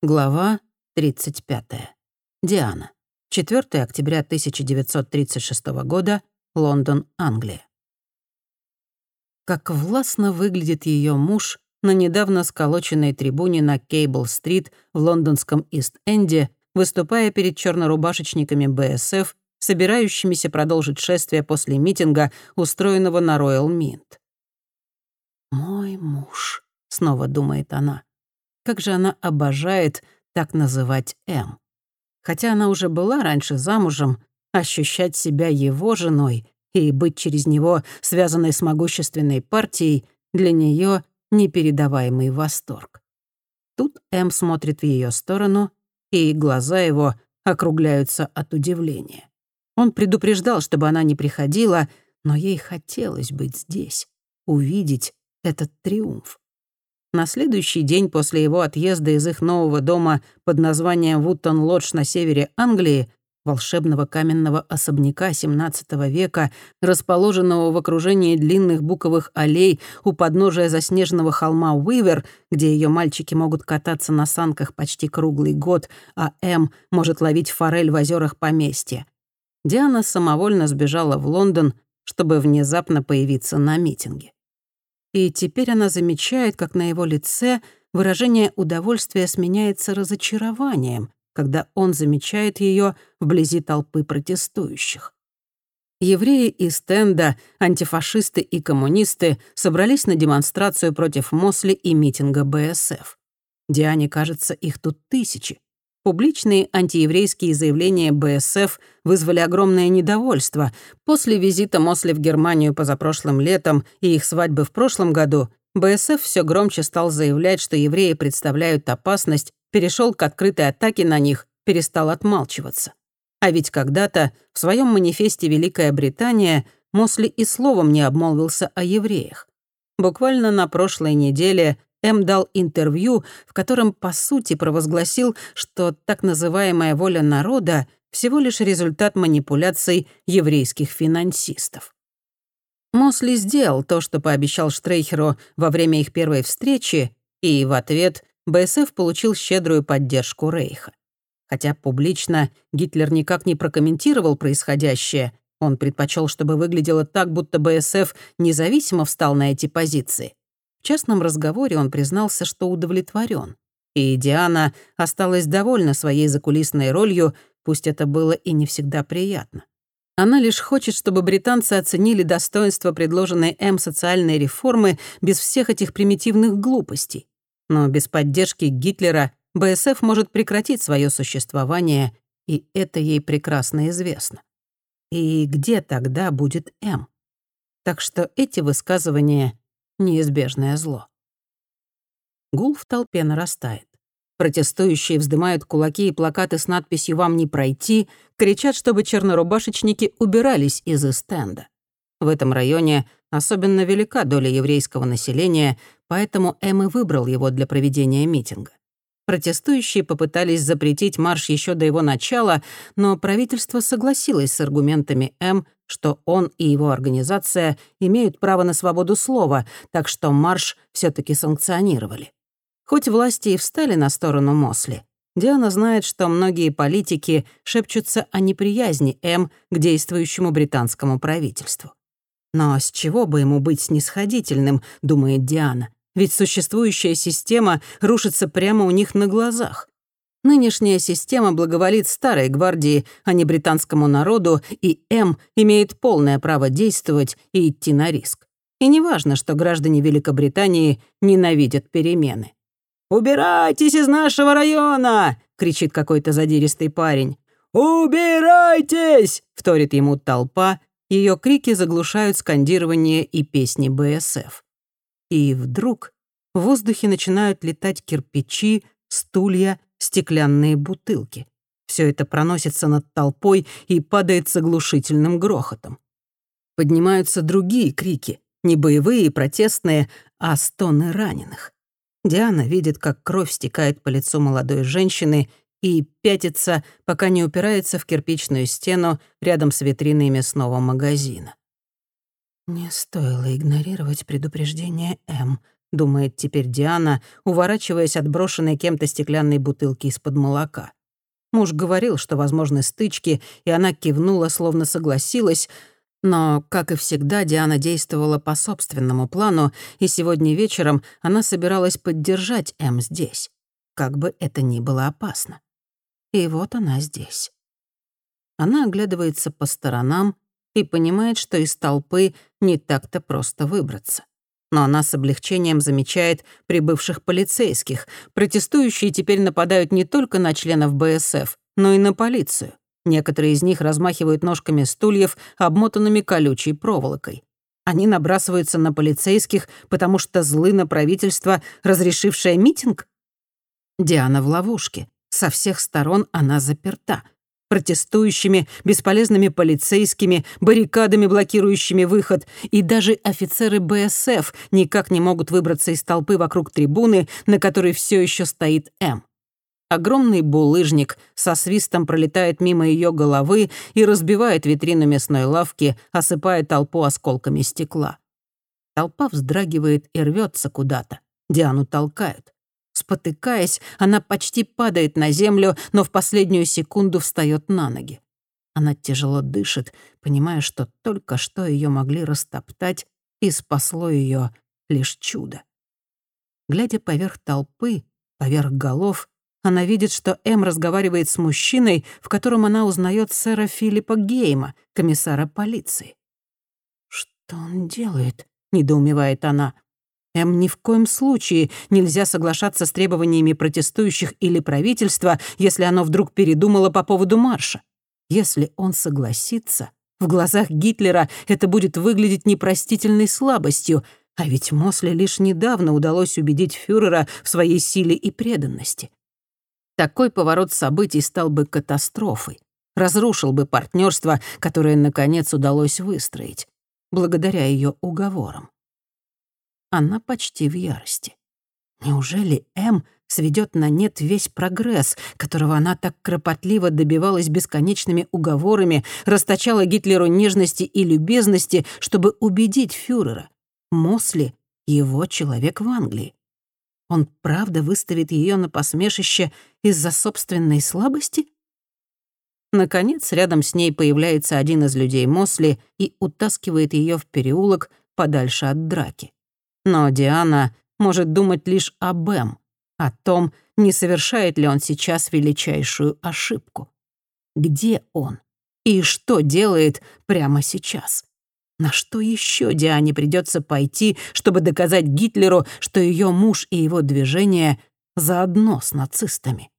Глава 35. Диана. 4 октября 1936 года. Лондон, Англия. Как властно выглядит ее муж на недавно сколоченной трибуне на Кейбл-стрит в лондонском Ист-Энде, выступая перед чернорубашечниками БСФ, собирающимися продолжить шествие после митинга, устроенного на Роyal Минт. «Мой муж», — снова думает она. Как же она обожает так называть М. Хотя она уже была раньше замужем, ощущать себя его женой и быть через него связанной с могущественной партией для нее непередаваемый восторг. Тут М смотрит в ее сторону, и глаза его округляются от удивления. Он предупреждал, чтобы она не приходила, но ей хотелось быть здесь, увидеть этот триумф. На следующий день после его отъезда из их нового дома под названием Вуттон-Лодж на севере Англии, волшебного каменного особняка XVII века, расположенного в окружении длинных буковых аллей у подножия заснеженного холма Уивер, где ее мальчики могут кататься на санках почти круглый год, а М может ловить форель в озерах поместья. Диана самовольно сбежала в Лондон, чтобы внезапно появиться на митинге и теперь она замечает, как на его лице выражение удовольствия сменяется разочарованием, когда он замечает ее вблизи толпы протестующих. Евреи из стенда, антифашисты и коммунисты собрались на демонстрацию против Мосли и митинга БСФ. Диане кажется, их тут тысячи. Публичные антиеврейские заявления БСФ вызвали огромное недовольство. После визита Мосли в Германию позапрошлым летом и их свадьбы в прошлом году БСФ все громче стал заявлять, что евреи представляют опасность, перешел к открытой атаке на них, перестал отмалчиваться. А ведь когда-то в своем манифесте «Великая Британия» Мосли и словом не обмолвился о евреях. Буквально на прошлой неделе М дал интервью, в котором, по сути, провозгласил, что так называемая воля народа всего лишь результат манипуляций еврейских финансистов. Мосли сделал то, что пообещал Штрейхеру во время их первой встречи, и в ответ БСФ получил щедрую поддержку Рейха. Хотя публично Гитлер никак не прокомментировал происходящее, он предпочел, чтобы выглядело так, будто БСФ независимо встал на эти позиции. В частном разговоре он признался, что удовлетворен. И Диана осталась довольна своей закулисной ролью, пусть это было и не всегда приятно. Она лишь хочет, чтобы британцы оценили достоинство предложенной М социальной реформы без всех этих примитивных глупостей. Но без поддержки Гитлера БСФ может прекратить свое существование, и это ей прекрасно известно. И где тогда будет М? Так что эти высказывания неизбежное зло. Гул в толпе нарастает. Протестующие вздымают кулаки и плакаты с надписью «Вам не пройти», кричат, чтобы чернорубашечники убирались из стенда. В этом районе особенно велика доля еврейского населения, поэтому Эм и выбрал его для проведения митинга. Протестующие попытались запретить марш еще до его начала, но правительство согласилось с аргументами М, что он и его организация имеют право на свободу слова, так что марш все таки санкционировали. Хоть власти и встали на сторону Мосли, Диана знает, что многие политики шепчутся о неприязни М к действующему британскому правительству. Но с чего бы ему быть снисходительным, думает Диана ведь существующая система рушится прямо у них на глазах. Нынешняя система благоволит старой гвардии, а не британскому народу, и М имеет полное право действовать и идти на риск. И неважно, что граждане Великобритании ненавидят перемены. «Убирайтесь из нашего района!» — кричит какой-то задиристый парень. «Убирайтесь!» — вторит ему толпа. Ее крики заглушают скандирование и песни БСФ. И вдруг в воздухе начинают летать кирпичи, стулья, стеклянные бутылки. Все это проносится над толпой и падает с оглушительным грохотом. Поднимаются другие крики, не боевые и протестные, а стоны раненых. Диана видит, как кровь стекает по лицу молодой женщины и пятится, пока не упирается в кирпичную стену рядом с витриной мясного магазина. «Не стоило игнорировать предупреждение М», думает теперь Диана, уворачиваясь от брошенной кем-то стеклянной бутылки из-под молока. Муж говорил, что возможны стычки, и она кивнула, словно согласилась, но, как и всегда, Диана действовала по собственному плану, и сегодня вечером она собиралась поддержать М здесь, как бы это ни было опасно. И вот она здесь. Она оглядывается по сторонам и понимает, что из толпы не так-то просто выбраться. Но она с облегчением замечает прибывших полицейских. Протестующие теперь нападают не только на членов БСФ, но и на полицию. Некоторые из них размахивают ножками стульев, обмотанными колючей проволокой. Они набрасываются на полицейских, потому что злы на правительство, разрешившее митинг? Диана в ловушке. Со всех сторон она заперта. Протестующими, бесполезными полицейскими, баррикадами, блокирующими выход. И даже офицеры БСФ никак не могут выбраться из толпы вокруг трибуны, на которой все еще стоит М. Огромный булыжник со свистом пролетает мимо ее головы и разбивает витрину мясной лавки, осыпая толпу осколками стекла. Толпа вздрагивает и рвется куда-то. Диану толкают. Спотыкаясь, она почти падает на землю, но в последнюю секунду встает на ноги. Она тяжело дышит, понимая, что только что ее могли растоптать, и спасло ее лишь чудо. Глядя поверх толпы, поверх голов, она видит, что М разговаривает с мужчиной, в котором она узнает сэра Филиппа Гейма, комиссара полиции. «Что он делает?» — недоумевает она. М ни в коем случае нельзя соглашаться с требованиями протестующих или правительства, если оно вдруг передумало по поводу марша. Если он согласится, в глазах Гитлера это будет выглядеть непростительной слабостью, а ведь Мосли лишь недавно удалось убедить фюрера в своей силе и преданности. Такой поворот событий стал бы катастрофой, разрушил бы партнерство, которое, наконец, удалось выстроить, благодаря ее уговорам. Она почти в ярости. Неужели М сведет на нет весь прогресс, которого она так кропотливо добивалась бесконечными уговорами, расточала Гитлеру нежности и любезности, чтобы убедить фюрера? Мосли — его человек в Англии. Он правда выставит ее на посмешище из-за собственной слабости? Наконец, рядом с ней появляется один из людей Мосли и утаскивает ее в переулок подальше от драки. Но Диана может думать лишь об Эм, о том, не совершает ли он сейчас величайшую ошибку. Где он? И что делает прямо сейчас? На что еще Диане придется пойти, чтобы доказать Гитлеру, что ее муж и его движение заодно с нацистами?